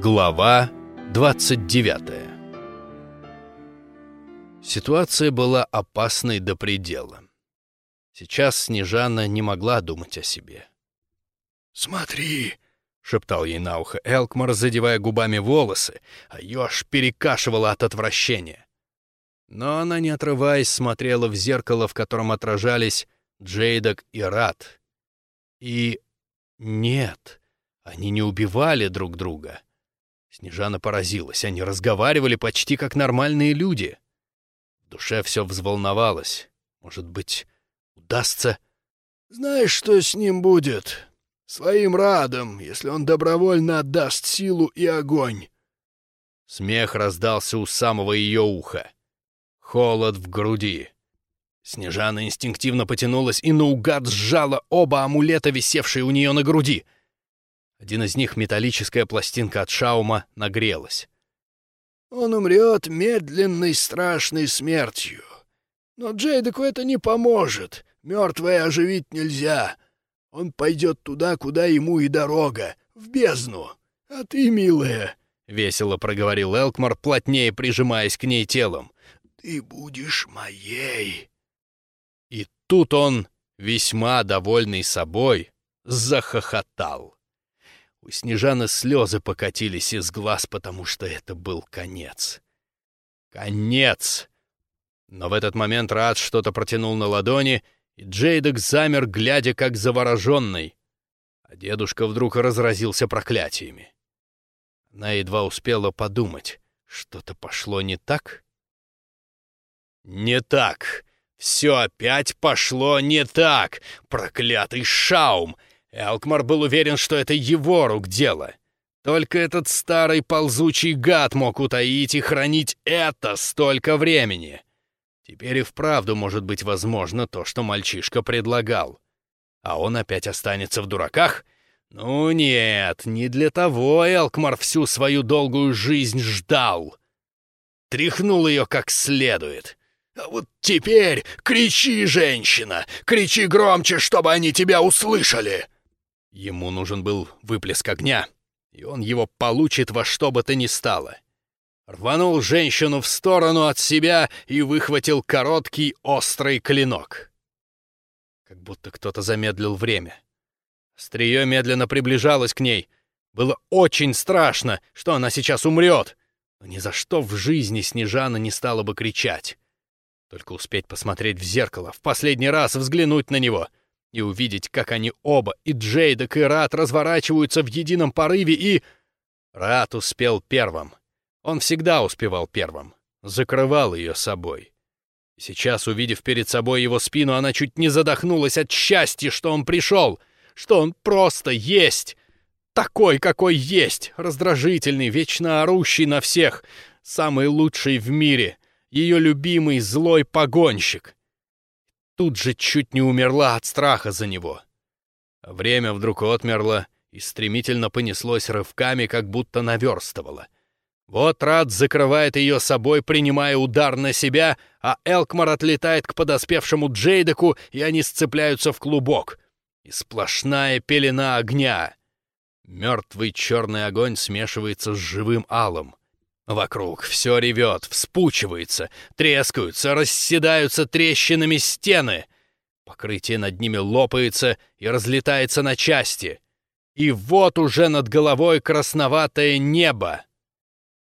Глава 29 Ситуация была опасной до предела. Сейчас Снежана не могла думать о себе. «Смотри!» — шептал ей на ухо Элкмар, задевая губами волосы, а ее аж перекашивало от отвращения. Но она, не отрываясь, смотрела в зеркало, в котором отражались Джейдок и Рат. И нет, они не убивали друг друга. Снежана поразилась, они разговаривали почти как нормальные люди. В душе все взволновалось. Может быть, удастся... «Знаешь, что с ним будет? Своим радом, если он добровольно отдаст силу и огонь». Смех раздался у самого ее уха. Холод в груди. Снежана инстинктивно потянулась и наугад сжала оба амулета, висевшие у нее на груди — один из них, металлическая пластинка от Шаума, нагрелась. «Он умрет медленной страшной смертью. Но Джейдеку это не поможет. Мертвое оживить нельзя. Он пойдет туда, куда ему и дорога, в бездну. А ты, милая...» — весело проговорил Элкмар, плотнее прижимаясь к ней телом. «Ты будешь моей». И тут он, весьма довольный собой, захохотал. У Снежаны слезы покатились из глаз, потому что это был конец. Конец! Но в этот момент Рад что-то протянул на ладони, и Джейдек замер, глядя как завороженный. А дедушка вдруг разразился проклятиями. Она едва успела подумать, что-то пошло не так? Не так! Все опять пошло не так! Проклятый Шаум! Элкмар был уверен, что это его рук дело. Только этот старый ползучий гад мог утаить и хранить это столько времени. Теперь и вправду может быть возможно то, что мальчишка предлагал. А он опять останется в дураках? Ну нет, не для того Элкмар всю свою долгую жизнь ждал. Тряхнул ее как следует. «А вот теперь кричи, женщина! Кричи громче, чтобы они тебя услышали!» Ему нужен был выплеск огня, и он его получит во что бы то ни стало. Рванул женщину в сторону от себя и выхватил короткий острый клинок. Как будто кто-то замедлил время. Острие медленно приближалось к ней. Было очень страшно, что она сейчас умрет. Но ни за что в жизни Снежана не стала бы кричать. Только успеть посмотреть в зеркало, в последний раз взглянуть на него — и увидеть, как они оба, и Джейдок, и Рат, разворачиваются в едином порыве, и... Рат успел первым. Он всегда успевал первым. Закрывал ее собой. Сейчас, увидев перед собой его спину, она чуть не задохнулась от счастья, что он пришел, что он просто есть. Такой, какой есть, раздражительный, вечно орущий на всех, самый лучший в мире, ее любимый злой погонщик тут же чуть не умерла от страха за него. Время вдруг отмерло и стремительно понеслось рывками, как будто наверстывало. Вот Рад закрывает ее собой, принимая удар на себя, а Элкмар отлетает к подоспевшему Джейдеку, и они сцепляются в клубок. И сплошная пелена огня. Мертвый черный огонь смешивается с живым алым. Вокруг все ревет, вспучивается, трескаются, расседаются трещинами стены. Покрытие над ними лопается и разлетается на части. И вот уже над головой красноватое небо.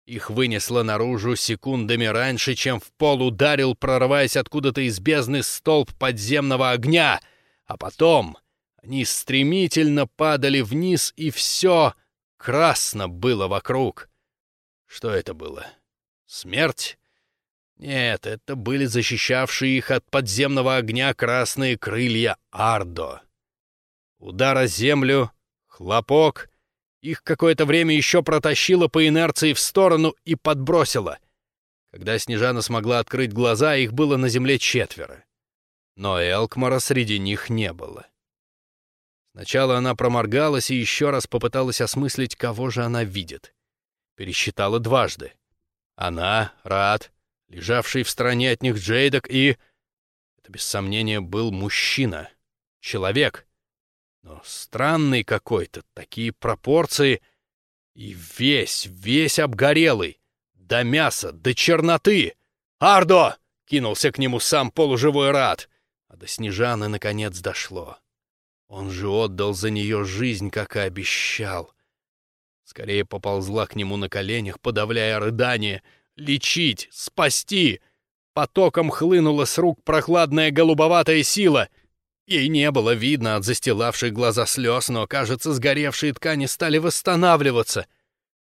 Их вынесло наружу секундами раньше, чем в пол ударил, прорываясь откуда-то из бездны столб подземного огня. А потом они стремительно падали вниз, и все красно было вокруг. Что это было? Смерть? Нет, это были защищавшие их от подземного огня красные крылья Ардо. Удар о землю, хлопок. Их какое-то время еще протащило по инерции в сторону и подбросило. Когда Снежана смогла открыть глаза, их было на земле четверо. Но Элкмара среди них не было. Сначала она проморгалась и еще раз попыталась осмыслить, кого же она видит пересчитала дважды. Она, Рад, лежавший в стороне от них Джейдок и... Это, без сомнения, был мужчина, человек. Но странный какой-то, такие пропорции... И весь, весь обгорелый, до мяса, до черноты. «Ардо!» — кинулся к нему сам полуживой рад. А до Снежаны наконец дошло. Он же отдал за нее жизнь, как и обещал. Скорее поползла к нему на коленях, подавляя рыдание. Лечить, спасти! Потоком хлынула с рук прохладная голубоватая сила. Ей не было видно от застилавших глаза слез, но, кажется, сгоревшие ткани стали восстанавливаться.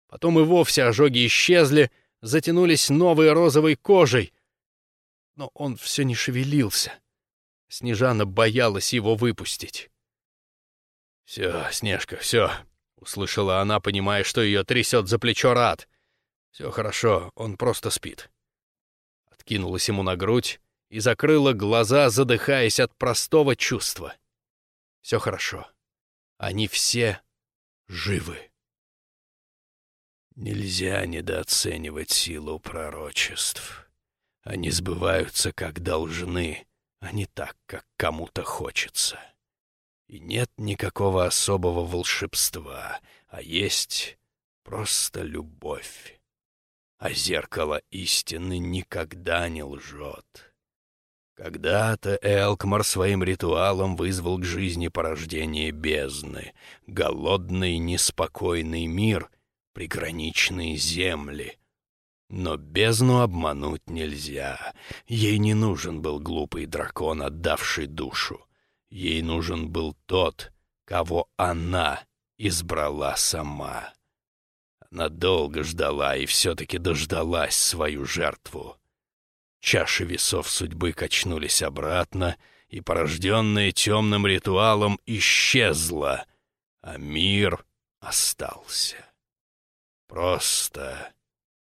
Потом и вовсе ожоги исчезли, затянулись новой розовой кожей. Но он все не шевелился. Снежана боялась его выпустить. «Все, Снежка, все», — услышала она, понимая, что ее трясет за плечо Рад. «Все хорошо, он просто спит». Откинулась ему на грудь и закрыла глаза, задыхаясь от простого чувства. «Все хорошо. Они все живы». Нельзя недооценивать силу пророчеств. Они сбываются, как должны, а не так, как кому-то хочется. И нет никакого особого волшебства, а есть просто любовь. А зеркало истины никогда не лжет. Когда-то Элкмар своим ритуалом вызвал к жизни порождение бездны, голодный неспокойный мир, приграничные земли. Но бездну обмануть нельзя. Ей не нужен был глупый дракон, отдавший душу. Ей нужен был тот, кого она избрала сама. Она долго ждала и все-таки дождалась свою жертву. Чаши весов судьбы качнулись обратно, и порожденная темным ритуалом исчезла, а мир остался. Просто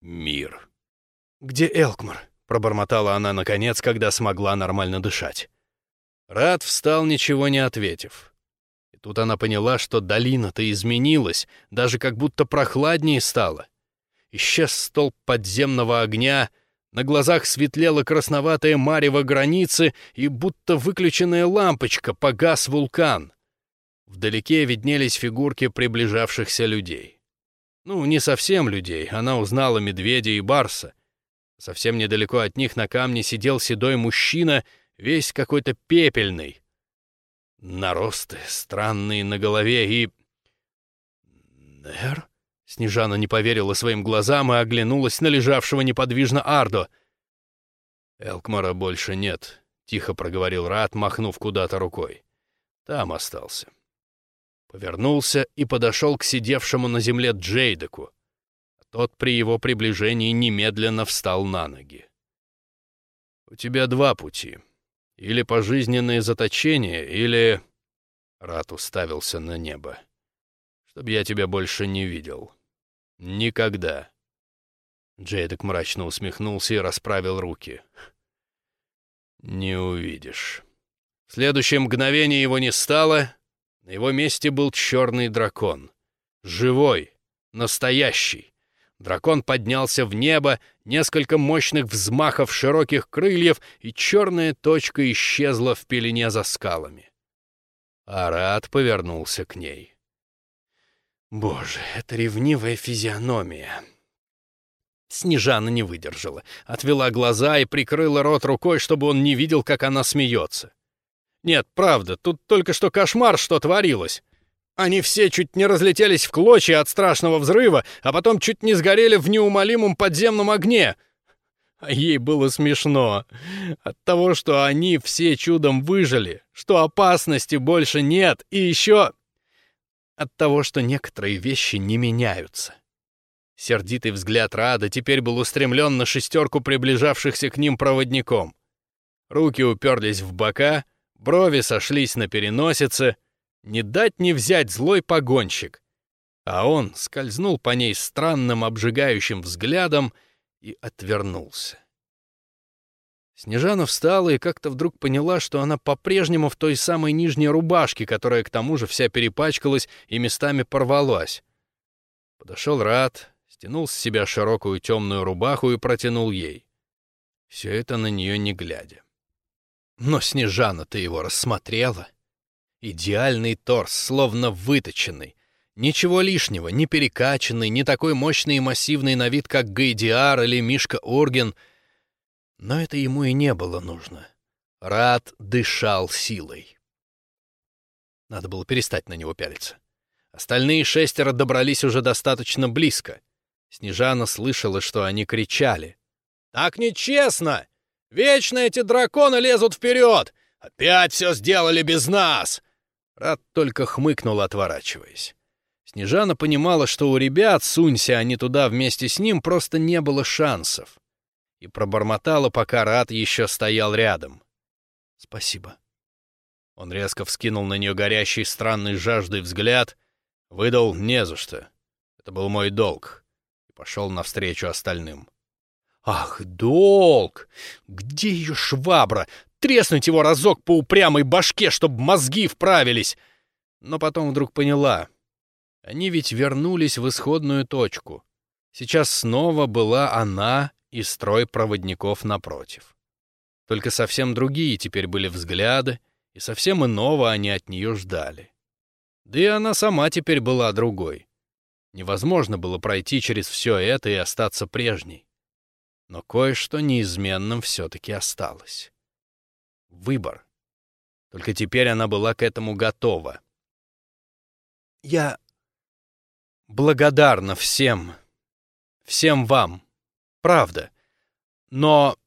мир. «Где Элкмар?» — пробормотала она наконец, когда смогла нормально дышать. Рад встал, ничего не ответив. И тут она поняла, что долина-то изменилась, даже как будто прохладнее стало. Исчез столб подземного огня, на глазах светлела красноватая марево границы, и будто выключенная лампочка погас вулкан. Вдалеке виднелись фигурки приближавшихся людей. Ну, не совсем людей, она узнала медведя и барса. Совсем недалеко от них на камне сидел седой мужчина — весь какой-то пепельный. Наросты странные на голове и... «Нер?» Снежана не поверила своим глазам и оглянулась на лежавшего неподвижно Ардо. «Элкмара больше нет», — тихо проговорил Рат, махнув куда-то рукой. «Там остался». Повернулся и подошел к сидевшему на земле Джейдеку. Тот при его приближении немедленно встал на ноги. «У тебя два пути», или пожизненное заточение, или...» Рат уставился на небо. «Чтоб я тебя больше не видел. Никогда». Джейдек мрачно усмехнулся и расправил руки. «Не увидишь». В следующее мгновение его не стало. На его месте был черный дракон. Живой, настоящий. Дракон поднялся в небо, несколько мощных взмахов широких крыльев, и черная точка исчезла в пелене за скалами. Арат повернулся к ней. «Боже, это ревнивая физиономия!» Снежана не выдержала, отвела глаза и прикрыла рот рукой, чтобы он не видел, как она смеется. «Нет, правда, тут только что кошмар, что творилось. Они все чуть не разлетелись в клочья от страшного взрыва, а потом чуть не сгорели в неумолимом подземном огне. А ей было смешно. От того, что они все чудом выжили, что опасности больше нет, и еще от того, что некоторые вещи не меняются. Сердитый взгляд Рада теперь был устремлен на шестерку приближавшихся к ним проводником. Руки уперлись в бока, брови сошлись на переносице — не дать не взять злой погонщик. А он скользнул по ней странным обжигающим взглядом и отвернулся. Снежана встала и как-то вдруг поняла, что она по-прежнему в той самой нижней рубашке, которая к тому же вся перепачкалась и местами порвалась. Подошел Рад, стянул с себя широкую темную рубаху и протянул ей. Все это на нее не глядя. Но Снежана-то его рассмотрела. Идеальный торс, словно выточенный. Ничего лишнего, не перекачанный, не такой мощный и массивный на вид, как Гайдиар или Мишка Орген. Но это ему и не было нужно. Рад дышал силой. Надо было перестать на него пялиться. Остальные шестеро добрались уже достаточно близко. Снежана слышала, что они кричали. «Так нечестно! Вечно эти драконы лезут вперед! Опять все сделали без нас!» Рад только хмыкнул, отворачиваясь. Снежана понимала, что у ребят, сунься они туда вместе с ним, просто не было шансов. И пробормотала, пока Рад еще стоял рядом. «Спасибо». Он резко вскинул на нее горящий странной жаждой взгляд, выдал «не за что». Это был мой долг. И пошел навстречу остальным. «Ах, долг! Где ее швабра? Треснуть его разок по упрямой башке, чтобы мозги вправились!» Но потом вдруг поняла — они ведь вернулись в исходную точку. Сейчас снова была она и строй проводников напротив. Только совсем другие теперь были взгляды, и совсем иного они от нее ждали. Да и она сама теперь была другой. Невозможно было пройти через все это и остаться прежней. Но кое-что неизменным все-таки осталось. Выбор. Только теперь она была к этому готова. «Я благодарна всем. Всем вам. Правда. Но...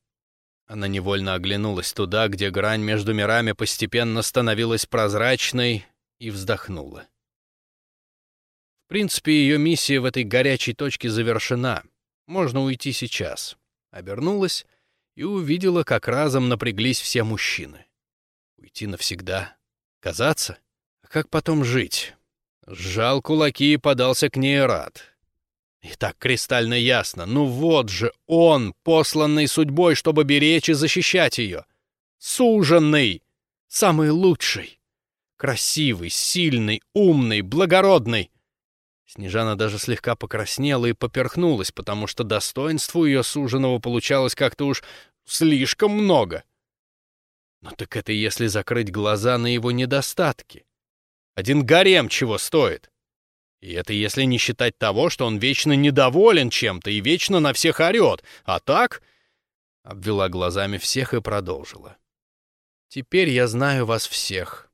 Она невольно оглянулась туда, где грань между мирами постепенно становилась прозрачной, и вздохнула. В принципе, ее миссия в этой горячей точке завершена. Можно уйти сейчас. Обернулась и увидела, как разом напряглись все мужчины. Уйти навсегда? Казаться? А как потом жить? Сжал кулаки и подался к ней рад. И так кристально ясно. Ну вот же он, посланный судьбой, чтобы беречь и защищать ее. Суженный. Самый лучший. Красивый, сильный, умный, благородный. Снежана даже слегка покраснела и поперхнулась, потому что достоинству ее суженого получалось как-то уж слишком много. Но так это если закрыть глаза на его недостатки. Один гарем чего стоит. И это если не считать того, что он вечно недоволен чем-то и вечно на всех орет. А так...» Обвела глазами всех и продолжила. «Теперь я знаю вас всех.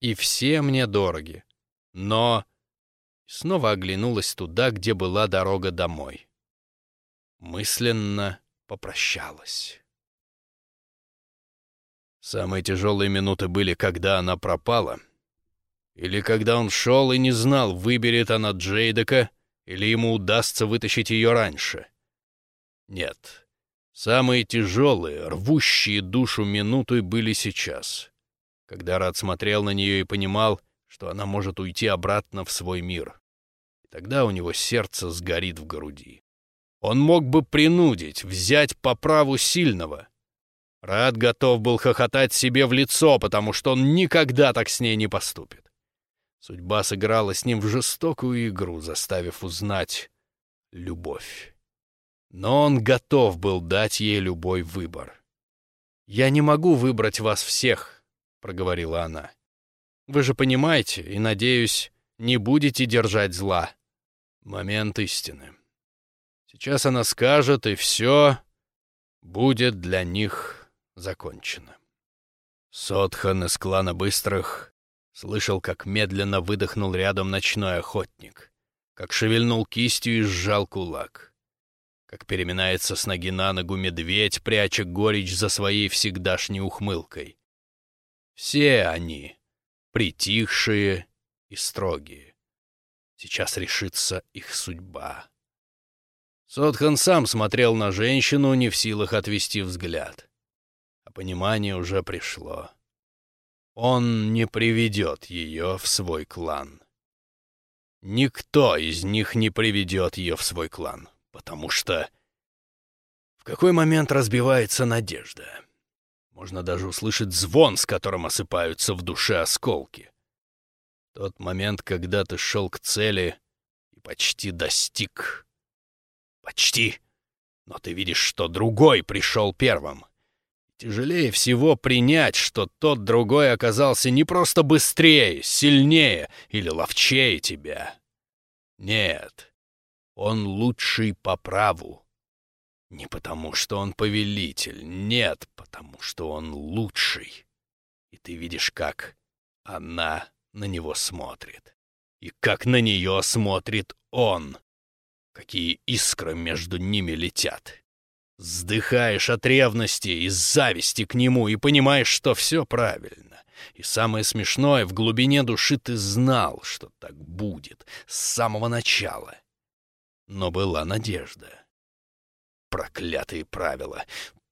И все мне дороги. Но...» Снова оглянулась туда, где была дорога домой. Мысленно попрощалась. Самые тяжелые минуты были, когда она пропала — или когда он шел и не знал, выберет она Джейдека, или ему удастся вытащить ее раньше. Нет. Самые тяжелые, рвущие душу минуты были сейчас, когда Рад смотрел на нее и понимал, что она может уйти обратно в свой мир. И тогда у него сердце сгорит в груди. Он мог бы принудить, взять по праву сильного. Рад готов был хохотать себе в лицо, потому что он никогда так с ней не поступит. Судьба сыграла с ним в жестокую игру, заставив узнать любовь. Но он готов был дать ей любой выбор. «Я не могу выбрать вас всех», — проговорила она. «Вы же понимаете и, надеюсь, не будете держать зла». Момент истины. Сейчас она скажет, и все будет для них закончено. Сотхан из клана Быстрых Слышал, как медленно выдохнул рядом ночной охотник, как шевельнул кистью и сжал кулак, как переминается с ноги на ногу медведь, пряча горечь за своей всегдашней ухмылкой. Все они притихшие и строгие. Сейчас решится их судьба. Сотхан сам смотрел на женщину, не в силах отвести взгляд. А понимание уже пришло. Он не приведет ее в свой клан. Никто из них не приведет ее в свой клан, потому что... В какой момент разбивается надежда? Можно даже услышать звон, с которым осыпаются в душе осколки. Тот момент, когда ты шел к цели и почти достиг. Почти. Но ты видишь, что другой пришел первым. Тяжелее всего принять, что тот другой оказался не просто быстрее, сильнее или ловчее тебя, Нет, он лучший по праву. Не потому, что он повелитель, нет, потому что он лучший. И ты видишь, как она на него смотрит. И как на нее смотрит он. Какие искры между ними летят. Вздыхаешь от ревности и зависти к нему и понимаешь, что все правильно. И самое смешное, в глубине души ты знал, что так будет с самого начала. Но была надежда. Проклятые правила.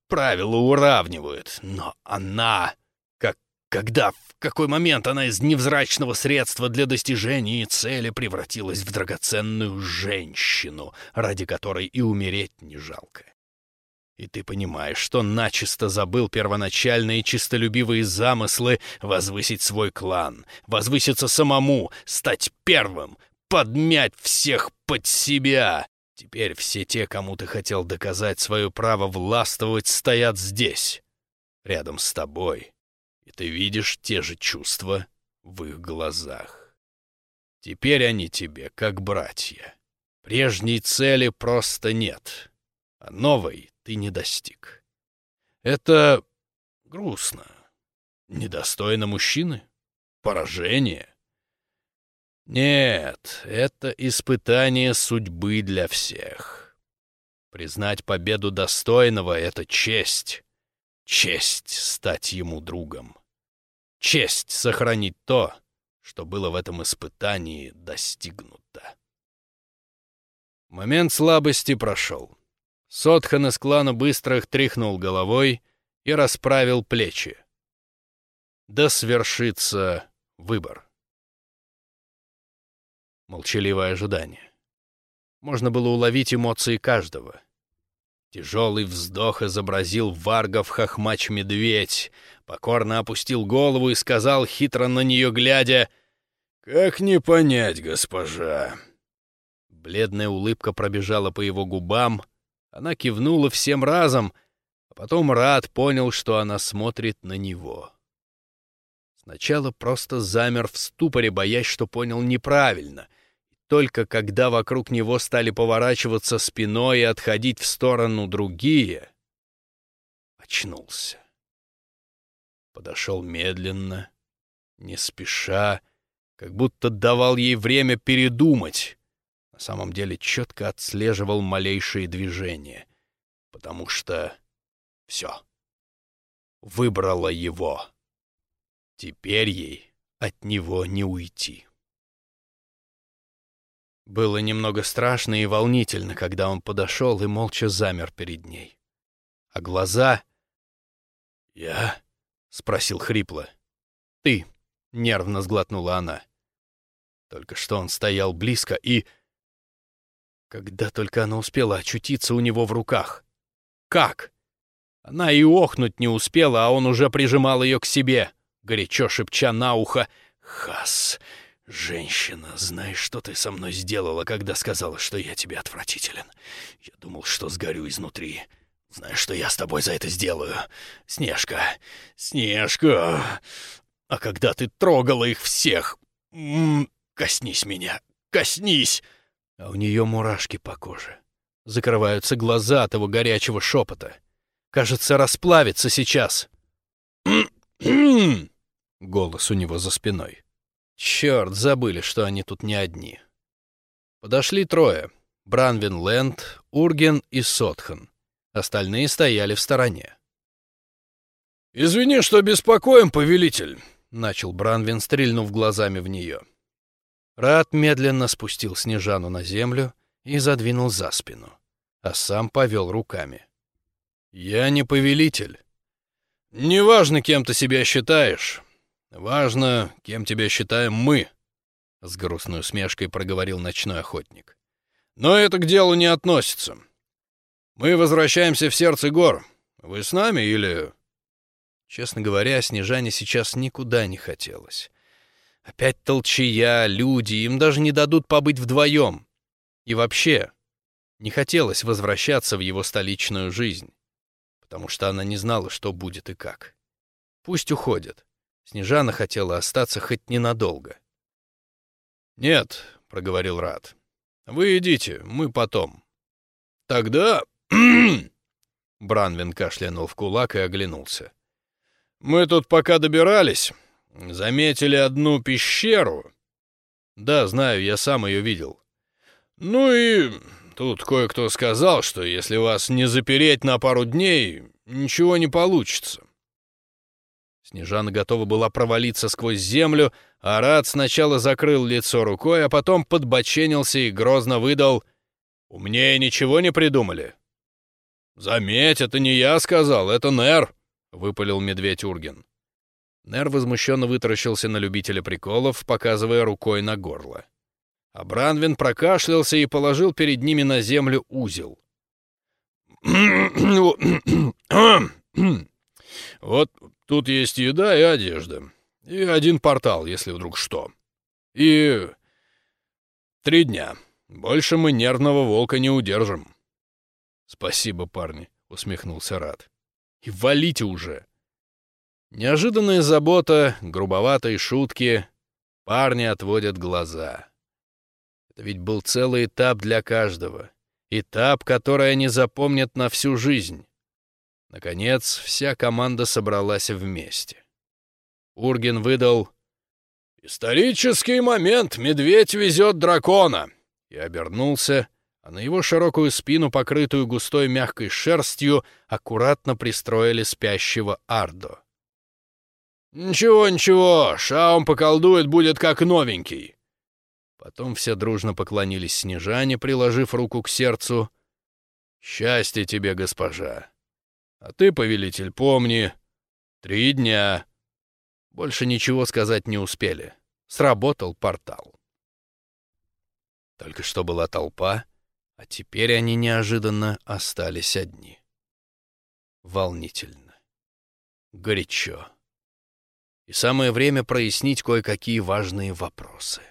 Правила уравнивают, но она... Как... Когда, в какой момент она из невзрачного средства для достижения цели превратилась в драгоценную женщину, ради которой и умереть не жалко? И ты понимаешь, что начисто забыл первоначальные чистолюбивые замыслы возвысить свой клан, возвыситься самому, стать первым, подмять всех под себя. Теперь все те, кому ты хотел доказать свое право властвовать, стоят здесь, рядом с тобой, и ты видишь те же чувства в их глазах. Теперь они тебе как братья. Прежней цели просто нет, а новой ты не достиг. Это грустно. Недостойно мужчины? Поражение? Нет, это испытание судьбы для всех. Признать победу достойного — это честь. Честь стать ему другом. Честь сохранить то, что было в этом испытании достигнуто. Момент слабости прошел. Сотхан из клана быстрых тряхнул головой и расправил плечи. Да свершится выбор. Молчаливое ожидание. Можно было уловить эмоции каждого. Тяжелый вздох изобразил Варгов хохмач-медведь, покорно опустил голову и сказал, хитро на нее глядя, «Как не понять, госпожа?» Бледная улыбка пробежала по его губам — она кивнула всем разом, а потом Рад понял, что она смотрит на него. Сначала просто замер в ступоре, боясь, что понял неправильно. только когда вокруг него стали поворачиваться спиной и отходить в сторону другие, очнулся. Подошел медленно, не спеша, как будто давал ей время передумать на самом деле четко отслеживал малейшие движения, потому что все. Выбрала его. Теперь ей от него не уйти. Было немного страшно и волнительно, когда он подошел и молча замер перед ней. А глаза... «Я?» — спросил хрипло. «Ты», — нервно сглотнула она. Только что он стоял близко и... Когда только она успела очутиться у него в руках. Как? Она и охнуть не успела, а он уже прижимал ее к себе, горячо шепча на ухо «Хас, женщина, знаешь, что ты со мной сделала, когда сказала, что я тебе отвратителен? Я думал, что сгорю изнутри. Знаешь, что я с тобой за это сделаю? Снежка, Снежка! А когда ты трогала их всех... М -м, коснись меня, коснись!» а у нее мурашки по коже. Закрываются глаза от его горячего шепота. Кажется, расплавится сейчас. Голос у него за спиной. Черт, забыли, что они тут не одни. Подошли трое. Бранвин Лэнд, Урген и Сотхан. Остальные стояли в стороне. «Извини, что беспокоим, повелитель», — начал Бранвин, стрельнув глазами в нее. Рад медленно спустил Снежану на землю и задвинул за спину, а сам повел руками. «Я не повелитель. Неважно, кем ты себя считаешь. Важно, кем тебя считаем мы», — с грустной усмешкой проговорил ночной охотник. «Но это к делу не относится. Мы возвращаемся в сердце гор. Вы с нами или...» Честно говоря, Снежане сейчас никуда не хотелось. Опять толчая, люди, им даже не дадут побыть вдвоем. И вообще, не хотелось возвращаться в его столичную жизнь, потому что она не знала, что будет и как. Пусть уходят. Снежана хотела остаться хоть ненадолго. «Нет», — проговорил Рад, Вы идите, мы потом. Тогда... Бранвин кашлянул в кулак и оглянулся. Мы тут пока добирались, заметили одну пещеру. Да, знаю, я сам ее видел. Ну и тут кое-кто сказал, что если вас не запереть на пару дней, ничего не получится. Снежана готова была провалиться сквозь землю, а Рад сначала закрыл лицо рукой, а потом подбоченился и грозно выдал «Умнее ничего не придумали». «Заметь, это не я сказал, это Нер», — выпалил медведь Урген. Нер возмущенно вытаращился на любителя приколов, показывая рукой на горло. А Бранвин прокашлялся и положил перед ними на землю узел. «Вот тут есть еда и одежда. И один портал, если вдруг что. И три дня. Больше мы нервного волка не удержим». «Спасибо, парни», — усмехнулся Рад. «И валите уже!» Неожиданная забота, грубоватые шутки. Парни отводят глаза. Это ведь был целый этап для каждого. Этап, который они запомнят на всю жизнь. Наконец, вся команда собралась вместе. Урген выдал «Исторический момент! Медведь везет дракона!» и обернулся, а на его широкую спину, покрытую густой мягкой шерстью, аккуратно пристроили спящего Ардо. «Ничего, ничего, Шаум поколдует, будет как новенький». Потом все дружно поклонились Снежане, приложив руку к сердцу. «Счастье тебе, госпожа! А ты, повелитель, помни, три дня!» Больше ничего сказать не успели. Сработал портал. Только что была толпа, а теперь они неожиданно остались одни. Волнительно. Горячо и самое время прояснить кое-какие важные вопросы.